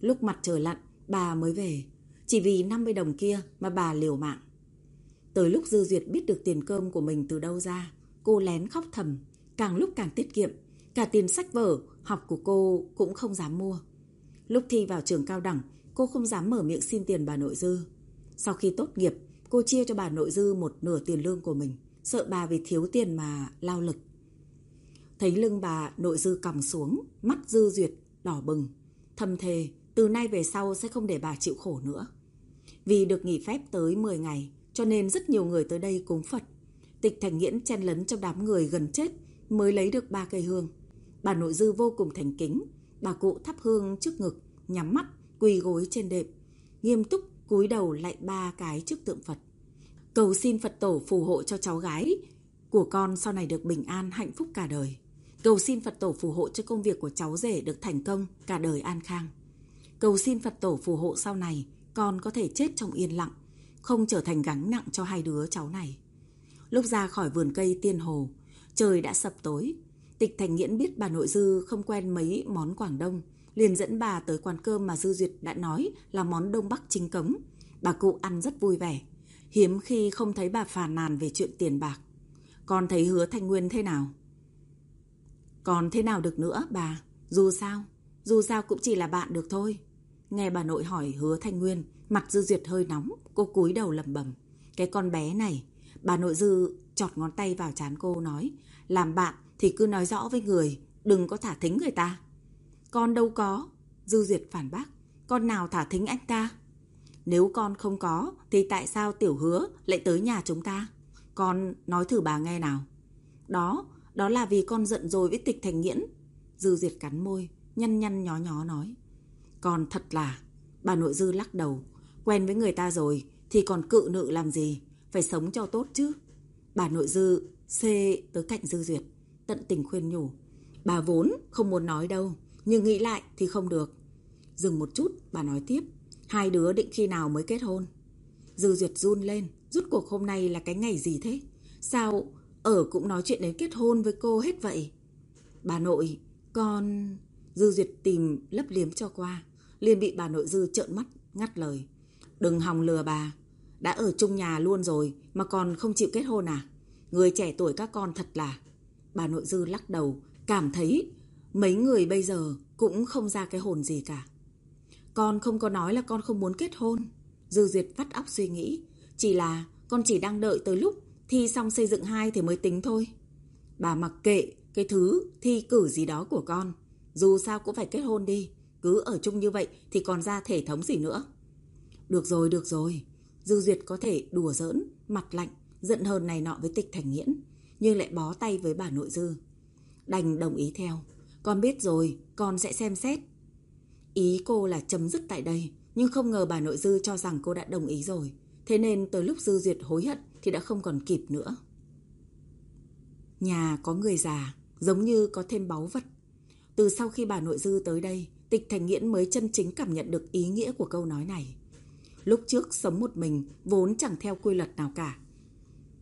Lúc mặt trời lặn, bà mới về. Chỉ vì 50 đồng kia mà bà liều mạng. Tới lúc Dư Duyệt biết được tiền cơm của mình từ đâu ra, cô lén khóc thầm, càng lúc càng tiết kiệm. Cả tiền sách vở, học của cô cũng không dám mua. Lúc thi vào trường cao đẳng, cô không dám mở miệng xin tiền bà nội Dư. Sau khi tốt nghiệp, cô chia cho bà nội Dư một nửa tiền lương của mình, sợ bà vì thiếu tiền mà lao lực. Thấy lưng bà nội dư còng xuống, mắt dư duyệt, đỏ bừng. Thầm thề, từ nay về sau sẽ không để bà chịu khổ nữa. Vì được nghỉ phép tới 10 ngày, cho nên rất nhiều người tới đây cúng Phật. Tịch Thành Nghiễn chen lấn trong đám người gần chết mới lấy được ba cây hương. Bà nội dư vô cùng thành kính, bà cụ thắp hương trước ngực, nhắm mắt, quỳ gối trên đệm, nghiêm túc cúi đầu lại ba cái trước tượng Phật. Cầu xin Phật tổ phù hộ cho cháu gái của con sau này được bình an hạnh phúc cả đời. Cầu xin Phật tổ phù hộ cho công việc của cháu rể được thành công, cả đời an khang. Cầu xin Phật tổ phù hộ sau này con có thể chết trong yên lặng, không trở thành gánh nặng cho hai đứa cháu này. Lúc ra khỏi vườn cây tiên hồ, trời đã sập tối. Tịch Thành Nghiễn biết bà nội dư không quen mấy món Quảng Đông, liền dẫn bà tới quán cơm mà Dư Duyệt đã nói là món Đông Bắc chính cống. Bà cụ ăn rất vui vẻ, hiếm khi không thấy bà phàn nàn về chuyện tiền bạc. Con thấy hứa Thanh Nguyên thế nào? Còn thế nào được nữa bà? Dù sao, dù sao cũng chỉ là bạn được thôi. Nghe bà nội hỏi hứa Thanh Nguyên, mặt Dư Duyệt hơi nóng, cô cúi đầu lầm bầm. Cái con bé này, bà nội Dư chọt ngón tay vào chán cô nói, làm bạn thì cứ nói rõ với người, đừng có thả thính người ta. Con đâu có, Dư Duyệt phản bác, con nào thả thính anh ta? Nếu con không có, thì tại sao tiểu hứa lại tới nhà chúng ta? Con nói thử bà nghe nào. Đó, đó là vì con giận rồi với tịch thành nghiễn. Dư Diệt cắn môi, nhăn nhăn nhó nhó nói. con thật là, bà nội Dư lắc đầu. Quen với người ta rồi thì còn cự nự làm gì, phải sống cho tốt chứ. Bà nội Dư xê tới cạnh Dư Duyệt, tận tình khuyên nhủ. Bà vốn không muốn nói đâu, nhưng nghĩ lại thì không được. Dừng một chút, bà nói tiếp. Hai đứa định khi nào mới kết hôn? Dư Duyệt run lên, rút cuộc hôm nay là cái ngày gì thế? Sao ở cũng nói chuyện đến kết hôn với cô hết vậy. Bà nội, Con... Dư Duyệt tìm lấp liếm cho qua, liền bị bà nội Dư trợn mắt, ngắt lời. Đừng hòng lừa bà, đã ở chung nhà luôn rồi mà còn không chịu kết hôn à? Người trẻ tuổi các con thật là... Bà nội Dư lắc đầu, cảm thấy mấy người bây giờ cũng không ra cái hồn gì cả. Con không có nói là con không muốn kết hôn. Dư Duyệt vắt óc suy nghĩ. Chỉ là con chỉ đang đợi tới lúc thi xong xây dựng hai thì mới tính thôi. Bà mặc kệ cái thứ thi cử gì đó của con. Dù sao cũng phải kết hôn đi. Cứ ở chung như vậy thì còn ra thể thống gì nữa. Được rồi, được rồi. Dư Duyệt có thể đùa giỡn, mặt lạnh, giận hờn này nọ với tịch thành nghiễn. Nhưng lại bó tay với bà nội Dư. Đành đồng ý theo. Con biết rồi, con sẽ xem xét. Ý cô là chấm dứt tại đây. Nhưng không ngờ bà nội Dư cho rằng cô đã đồng ý rồi. Thế nên tới lúc Dư Duyệt hối hận thì đã không còn kịp nữa. Nhà có người già, giống như có thêm báu vật. Từ sau khi bà nội Dư tới đây, Tịch Thành Nghiễn mới chân chính cảm nhận được ý nghĩa của câu nói này. Lúc trước sống một mình vốn chẳng theo quy luật nào cả.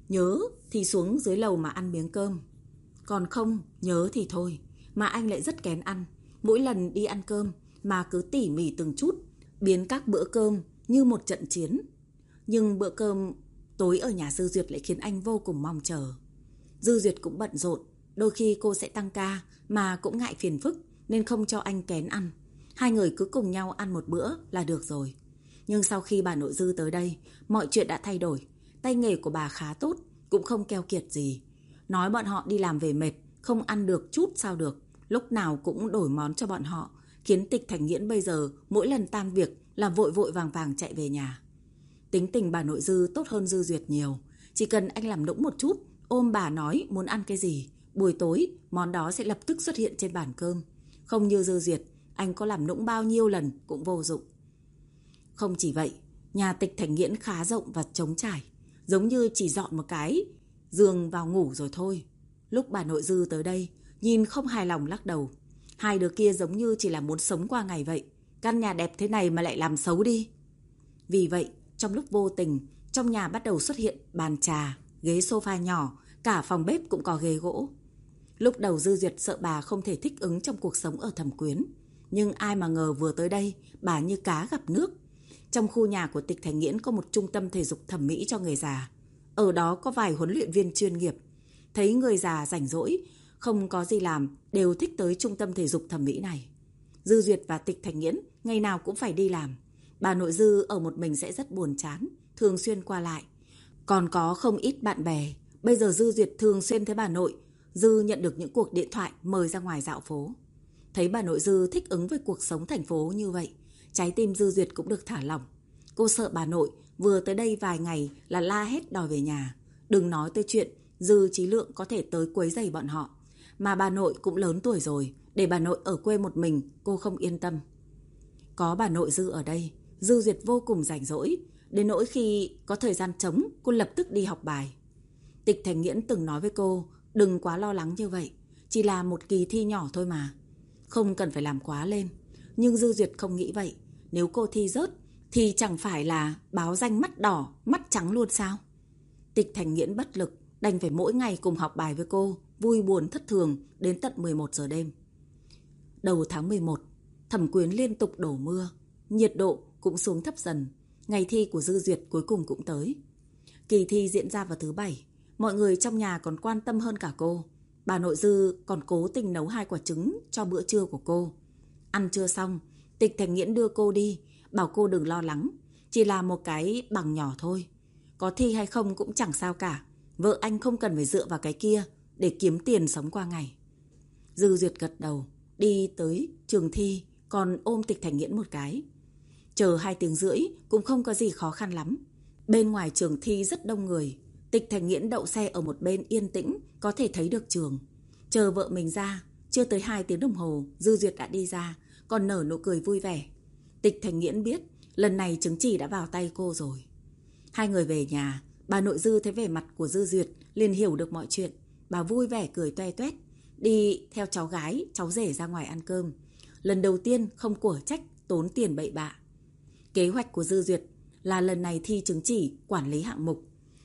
Nhớ thì xuống dưới lầu mà ăn miếng cơm. Còn không, nhớ thì thôi. Mà anh lại rất kén ăn. Mỗi lần đi ăn cơm mà cứ tỉ mỉ từng chút, biến các bữa cơm như một trận chiến. Nhưng bữa cơm tối ở nhà Dư Duyệt lại khiến anh vô cùng mong chờ. Dư Duyệt cũng bận rộn, đôi khi cô sẽ tăng ca mà cũng ngại phiền phức nên không cho anh kén ăn. Hai người cứ cùng nhau ăn một bữa là được rồi. Nhưng sau khi bà nội Dư tới đây, mọi chuyện đã thay đổi. Tay nghề của bà khá tốt, cũng không keo kiệt gì. Nói bọn họ đi làm về mệt, không ăn được chút sao được. Lúc nào cũng đổi món cho bọn họ, khiến tịch thành nghiễn bây giờ mỗi lần tan việc là vội vội vàng vàng chạy về nhà. Tính tình bà nội Dư tốt hơn Dư Duyệt nhiều. Chỉ cần anh làm nũng một chút, ôm bà nói muốn ăn cái gì. Buổi tối, món đó sẽ lập tức xuất hiện trên bàn cơm. Không như Dư Duyệt, anh có làm nũng bao nhiêu lần cũng vô dụng. Không chỉ vậy, nhà tịch thành nghiễn khá rộng và trống trải. Giống như chỉ dọn một cái, giường vào ngủ rồi thôi. Lúc bà nội Dư tới đây, nhìn không hài lòng lắc đầu. Hai đứa kia giống như chỉ là muốn sống qua ngày vậy. Căn nhà đẹp thế này mà lại làm xấu đi. Vì vậy, trong lúc vô tình, trong nhà bắt đầu xuất hiện bàn trà, ghế sofa nhỏ, cả phòng bếp cũng có ghế gỗ. Lúc đầu Dư Duyệt sợ bà không thể thích ứng trong cuộc sống ở thẩm quyến. Nhưng ai mà ngờ vừa tới đây, bà như cá gặp nước. Trong khu nhà của tịch Thành Nghiễn có một trung tâm thể dục thẩm mỹ cho người già. Ở đó có vài huấn luyện viên chuyên nghiệp. Thấy người già rảnh rỗi, không có gì làm, đều thích tới trung tâm thể dục thẩm mỹ này. Dư Duyệt và tịch Thành Nghiễn ngày nào cũng phải đi làm. Bà nội Dư ở một mình sẽ rất buồn chán, thường xuyên qua lại. Còn có không ít bạn bè. Bây giờ Dư Duyệt thường xuyên thấy bà nội. Dư nhận được những cuộc điện thoại mời ra ngoài dạo phố. Thấy bà nội Dư thích ứng với cuộc sống thành phố như vậy. Trái tim Dư Duyệt cũng được thả lỏng. Cô sợ bà nội vừa tới đây vài ngày là la hết đòi về nhà. Đừng nói tới chuyện Dư Trí Lượng có thể tới quấy giày bọn họ. Mà bà nội cũng lớn tuổi rồi. Để bà nội ở quê một mình cô không yên tâm. Có bà nội Dư ở đây Dư Duyệt vô cùng rảnh rỗi, đến nỗi khi có thời gian trống, cô lập tức đi học bài. Tịch Thành Nghiễn từng nói với cô, đừng quá lo lắng như vậy, chỉ là một kỳ thi nhỏ thôi mà. Không cần phải làm quá lên. Nhưng Dư Duyệt không nghĩ vậy. Nếu cô thi rớt, thì chẳng phải là báo danh mắt đỏ, mắt trắng luôn sao? Tịch Thành Nghiễn bất lực, đành phải mỗi ngày cùng học bài với cô, vui buồn thất thường đến tận 11 giờ đêm. Đầu tháng 11, thẩm quyến liên tục đổ mưa, nhiệt độ cũng xuống thấp dần. Ngày thi của Dư Duyệt cuối cùng cũng tới. Kỳ thi diễn ra vào thứ bảy. Mọi người trong nhà còn quan tâm hơn cả cô. Bà nội Dư còn cố tình nấu hai quả trứng cho bữa trưa của cô. Ăn trưa xong, Tịch Thành Nghiễn đưa cô đi, bảo cô đừng lo lắng. Chỉ là một cái bằng nhỏ thôi. Có thi hay không cũng chẳng sao cả. Vợ anh không cần phải dựa vào cái kia để kiếm tiền sống qua ngày. Dư Duyệt gật đầu, đi tới trường thi, còn ôm Tịch Thành Nghiễn một cái. Chờ hai tiếng rưỡi cũng không có gì khó khăn lắm. Bên ngoài trường thi rất đông người. Tịch Thành Nghiễn đậu xe ở một bên yên tĩnh, có thể thấy được trường. Chờ vợ mình ra, chưa tới hai tiếng đồng hồ, Dư Duyệt đã đi ra, còn nở nụ cười vui vẻ. Tịch Thành Nghiễn biết, lần này chứng chỉ đã vào tay cô rồi. Hai người về nhà, bà nội Dư thấy vẻ mặt của Dư Duyệt, liền hiểu được mọi chuyện. Bà vui vẻ cười toe toét, đi theo cháu gái, cháu rể ra ngoài ăn cơm. Lần đầu tiên không của trách, tốn tiền bậy bạ. Kế hoạch của Dư Duyệt là lần này thi chứng chỉ quản lý hạng mục,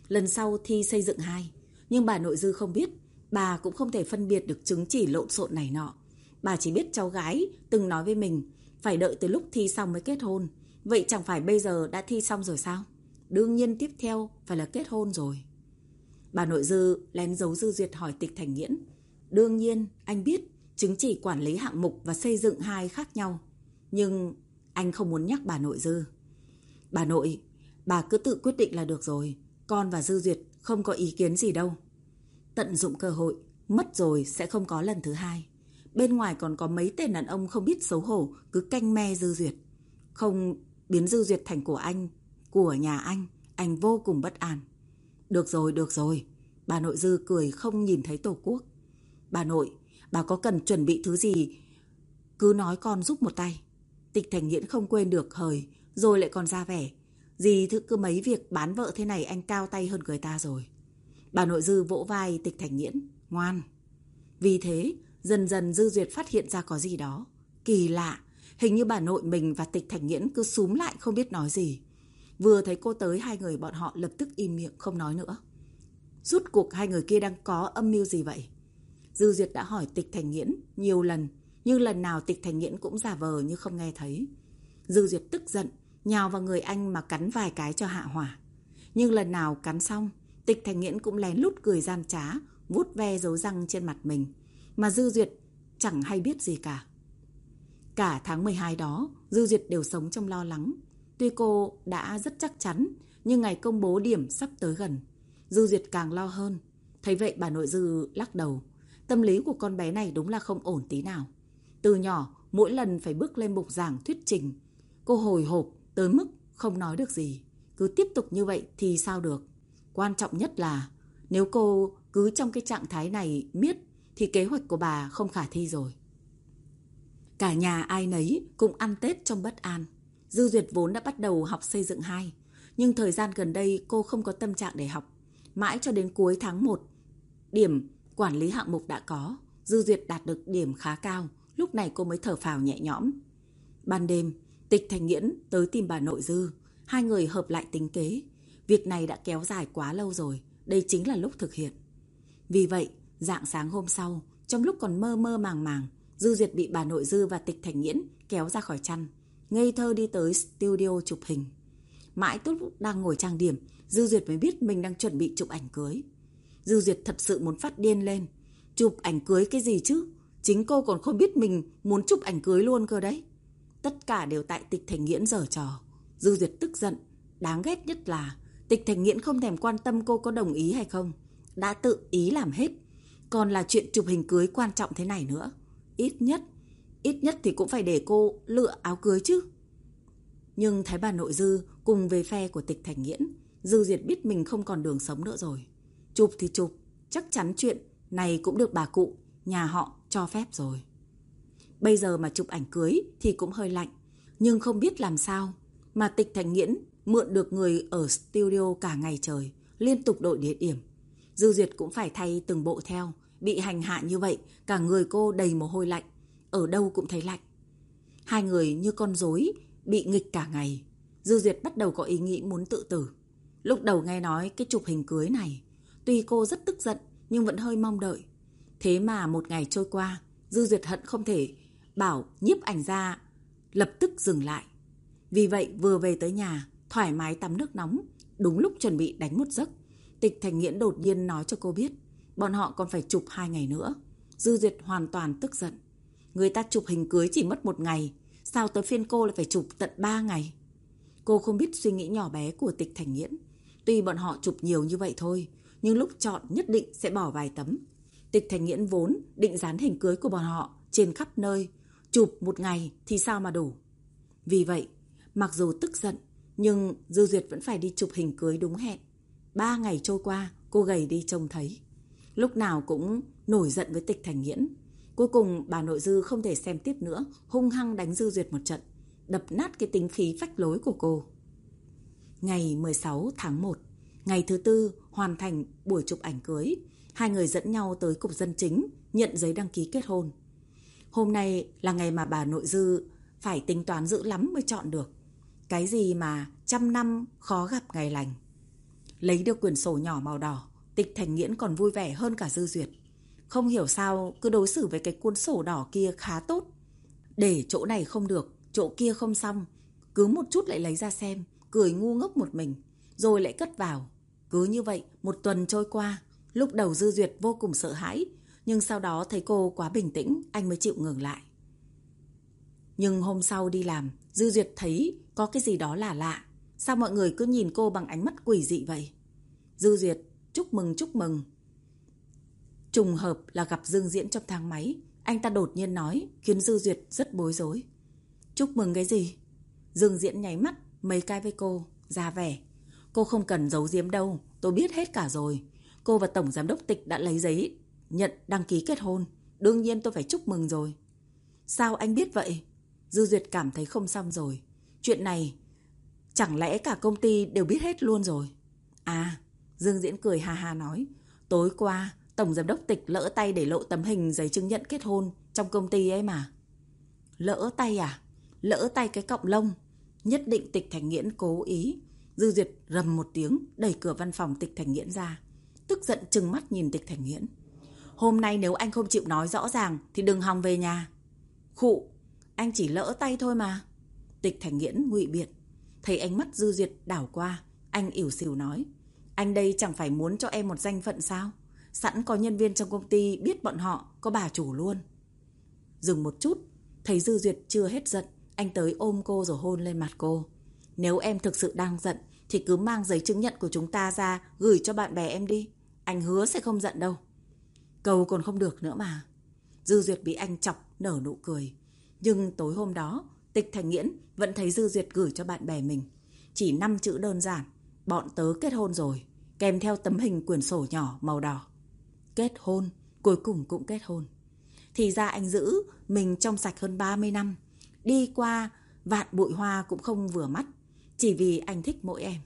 lần sau thi xây dựng hai. Nhưng bà nội Dư không biết, bà cũng không thể phân biệt được chứng chỉ lộn xộn này nọ bà chỉ biết cháu gái từng nói với mình phải đợi tới lúc thi xong mới kết hôn. Vậy chẳng phải bây giờ đã thi xong rồi sao? Đương nhiên tiếp theo phải là kết hôn rồi. Bà nội dư lén giấu dư duyệt hỏi tịch thành nghiễn. Đương nhiên, anh biết chứng chỉ quản lý hạng mục và xây dựng hai khác nhau. Nhưng anh không muốn nhắc bà nội dư. Bà nội, bà cứ tự quyết định là được rồi. Con và dư duyệt không có ý kiến gì đâu. Tận dụng cơ hội, mất rồi sẽ không có lần thứ hai. Bên ngoài còn có mấy tên đàn ông không biết xấu hổ cứ canh me dư duyệt. Không biến dư duyệt thành của anh, của nhà anh, anh vô cùng bất an. Được rồi, được rồi. Bà nội dư cười không nhìn thấy tổ quốc. Bà nội, bà có cần chuẩn bị thứ gì? Cứ nói con giúp một tay. Tịch thành nghiễn không quên được hời, rồi lại còn ra vẻ. Gì thứ cứ mấy việc bán vợ thế này anh cao tay hơn người ta rồi. Bà nội dư vỗ vai tịch thành nghiễn, ngoan. Vì thế, dần dần dư duyệt phát hiện ra có gì đó. Kỳ lạ, hình như bà nội mình và tịch thành nghiễn cứ súm lại không biết nói gì. Vừa thấy cô tới hai người bọn họ lập tức im miệng không nói nữa. Rút cuộc hai người kia đang có âm mưu gì vậy? Dư Duyệt đã hỏi tịch thành nghiễn nhiều lần, nhưng lần nào tịch thành nghiễn cũng giả vờ như không nghe thấy. Dư Duyệt tức giận, nhào vào người anh mà cắn vài cái cho hạ hỏa. Nhưng lần nào cắn xong, tịch thành nghiễn cũng lén lút cười gian trá, vuốt ve dấu răng trên mặt mình. Mà Dư Duyệt chẳng hay biết gì cả. Cả tháng 12 đó, Dư Duyệt đều sống trong lo lắng. Tuy cô đã rất chắc chắn, nhưng ngày công bố điểm sắp tới gần. Dư Duyệt càng lo hơn. Thấy vậy bà nội Dư lắc đầu. Tâm lý của con bé này đúng là không ổn tí nào. Từ nhỏ, mỗi lần phải bước lên bục giảng thuyết trình. Cô hồi hộp tới mức không nói được gì. Cứ tiếp tục như vậy thì sao được. Quan trọng nhất là nếu cô cứ trong cái trạng thái này miết thì kế hoạch của bà không khả thi rồi. Cả nhà ai nấy cũng ăn Tết trong bất an. Dư Duyệt vốn đã bắt đầu học xây dựng 2, nhưng thời gian gần đây cô không có tâm trạng để học. Mãi cho đến cuối tháng 1, điểm quản lý hạng mục đã có, Dư Duyệt đạt được điểm khá cao, lúc này cô mới thở phào nhẹ nhõm. Ban đêm, Tịch Thành Nghiễn tới tìm bà nội Dư, hai người hợp lại tính kế. Việc này đã kéo dài quá lâu rồi, đây chính là lúc thực hiện. Vì vậy, dạng sáng hôm sau, trong lúc còn mơ mơ màng màng, Dư Duyệt bị bà nội Dư và Tịch Thành Nghiễn kéo ra khỏi chăn, ngây thơ đi tới studio chụp hình. Mãi tốt lúc đang ngồi trang điểm, Dư Duyệt mới biết mình đang chuẩn bị chụp ảnh cưới. Dư Duyệt thật sự muốn phát điên lên. Chụp ảnh cưới cái gì chứ? Chính cô còn không biết mình muốn chụp ảnh cưới luôn cơ đấy. Tất cả đều tại tịch thành nghiễn dở trò. Dư Duyệt tức giận. Đáng ghét nhất là tịch thành nghiễn không thèm quan tâm cô có đồng ý hay không. Đã tự ý làm hết. Còn là chuyện chụp hình cưới quan trọng thế này nữa. Ít nhất, ít nhất thì cũng phải để cô lựa áo cưới chứ. Nhưng thấy bà nội Dư cùng về phe của tịch thành nghiễn, Dư Diệt biết mình không còn đường sống nữa rồi. Chụp thì chụp, chắc chắn chuyện này cũng được bà cụ, nhà họ cho phép rồi. Bây giờ mà chụp ảnh cưới thì cũng hơi lạnh, nhưng không biết làm sao. Mà tịch thành nghiễn mượn được người ở studio cả ngày trời, liên tục đổi địa điểm. Dư Duyệt cũng phải thay từng bộ theo, bị hành hạ như vậy, cả người cô đầy mồ hôi lạnh, ở đâu cũng thấy lạnh. Hai người như con rối bị nghịch cả ngày. Dư Duyệt bắt đầu có ý nghĩ muốn tự tử. Lúc đầu nghe nói cái chụp hình cưới này, tuy cô rất tức giận nhưng vẫn hơi mong đợi. Thế mà một ngày trôi qua, Dư Duyệt hận không thể bảo nhiếp ảnh ra lập tức dừng lại. Vì vậy vừa về tới nhà, thoải mái tắm nước nóng, đúng lúc chuẩn bị đánh một giấc. Tịch Thành Nghiễn đột nhiên nói cho cô biết, bọn họ còn phải chụp hai ngày nữa. Dư Duyệt hoàn toàn tức giận. Người ta chụp hình cưới chỉ mất một ngày, sao tới phiên cô lại phải chụp tận ba ngày? Cô không biết suy nghĩ nhỏ bé của Tịch Thành Nghiễn. Tuy bọn họ chụp nhiều như vậy thôi, nhưng lúc chọn nhất định sẽ bỏ vài tấm. Tịch Thành Nghiễn vốn định dán hình cưới của bọn họ trên khắp nơi, chụp một ngày thì sao mà đủ. Vì vậy, mặc dù tức giận, nhưng Dư Duyệt vẫn phải đi chụp hình cưới đúng hẹn. Ba ngày trôi qua, cô gầy đi trông thấy. Lúc nào cũng nổi giận với Tịch Thành Nghiễn. Cuối cùng bà nội Dư không thể xem tiếp nữa, hung hăng đánh Dư Duyệt một trận, đập nát cái tính khí phách lối của cô. Ngày 16 tháng 1, ngày thứ tư hoàn thành buổi chụp ảnh cưới, hai người dẫn nhau tới cục dân chính nhận giấy đăng ký kết hôn. Hôm nay là ngày mà bà nội dư phải tính toán dữ lắm mới chọn được. Cái gì mà trăm năm khó gặp ngày lành. Lấy được quyển sổ nhỏ màu đỏ, tịch thành nghiễn còn vui vẻ hơn cả dư duyệt. Không hiểu sao cứ đối xử với cái cuốn sổ đỏ kia khá tốt. Để chỗ này không được, chỗ kia không xong. Cứ một chút lại lấy ra xem, cười ngu ngốc một mình. Rồi lại cất vào. Cứ như vậy, một tuần trôi qua. Lúc đầu Dư Duyệt vô cùng sợ hãi. Nhưng sau đó thấy cô quá bình tĩnh, anh mới chịu ngừng lại. Nhưng hôm sau đi làm, Dư Duyệt thấy có cái gì đó là lạ. Sao mọi người cứ nhìn cô bằng ánh mắt quỷ dị vậy? Dư Duyệt, chúc mừng chúc mừng. Trùng hợp là gặp Dương Diễn trong thang máy. Anh ta đột nhiên nói, khiến Dư Duyệt rất bối rối. Chúc mừng cái gì? Dương Diễn nháy mắt, mấy cái với cô, ra vẻ. Cô không cần giấu giếm đâu, tôi biết hết cả rồi. Cô và Tổng Giám đốc Tịch đã lấy giấy nhận đăng ký kết hôn. Đương nhiên tôi phải chúc mừng rồi. Sao anh biết vậy? Dư Duyệt cảm thấy không xong rồi. Chuyện này, chẳng lẽ cả công ty đều biết hết luôn rồi? À, Dương Diễn cười ha ha nói. Tối qua, Tổng Giám đốc Tịch lỡ tay để lộ tấm hình giấy chứng nhận kết hôn trong công ty ấy mà. Lỡ tay à? Lỡ tay cái cọng lông. Nhất định Tịch Thành Nghiễn cố ý. Dư Duyệt rầm một tiếng, đẩy cửa văn phòng Tịch Thành Nghiễn ra. Tức giận trừng mắt nhìn Tịch Thành Nghiễn. Hôm nay nếu anh không chịu nói rõ ràng thì đừng hòng về nhà. Khụ, anh chỉ lỡ tay thôi mà. Tịch Thành Nghiễn ngụy biện. Thấy ánh mắt Dư Duyệt đảo qua, anh ỉu xìu nói. Anh đây chẳng phải muốn cho em một danh phận sao? Sẵn có nhân viên trong công ty biết bọn họ có bà chủ luôn. Dừng một chút, thấy Dư Duyệt chưa hết giận, anh tới ôm cô rồi hôn lên mặt cô. Nếu em thực sự đang giận thì cứ mang giấy chứng nhận của chúng ta ra gửi cho bạn bè em đi. Anh hứa sẽ không giận đâu. Cầu còn không được nữa mà. Dư Duyệt bị anh chọc nở nụ cười. Nhưng tối hôm đó, Tịch Thành Nghiễn vẫn thấy Dư Duyệt gửi cho bạn bè mình. Chỉ 5 chữ đơn giản. Bọn tớ kết hôn rồi. Kèm theo tấm hình quyển sổ nhỏ màu đỏ. Kết hôn. Cuối cùng cũng kết hôn. Thì ra anh giữ mình trong sạch hơn 30 năm. Đi qua vạn bụi hoa cũng không vừa mắt. Chỉ vì anh thích mỗi em.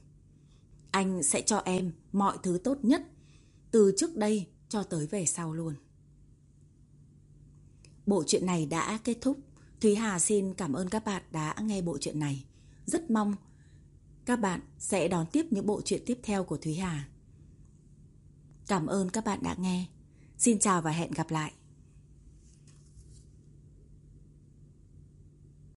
Anh sẽ cho em mọi thứ tốt nhất. Từ trước đây cho tới về sau luôn. Bộ truyện này đã kết thúc. Thúy Hà xin cảm ơn các bạn đã nghe bộ truyện này. Rất mong các bạn sẽ đón tiếp những bộ truyện tiếp theo của Thúy Hà. Cảm ơn các bạn đã nghe. Xin chào và hẹn gặp lại.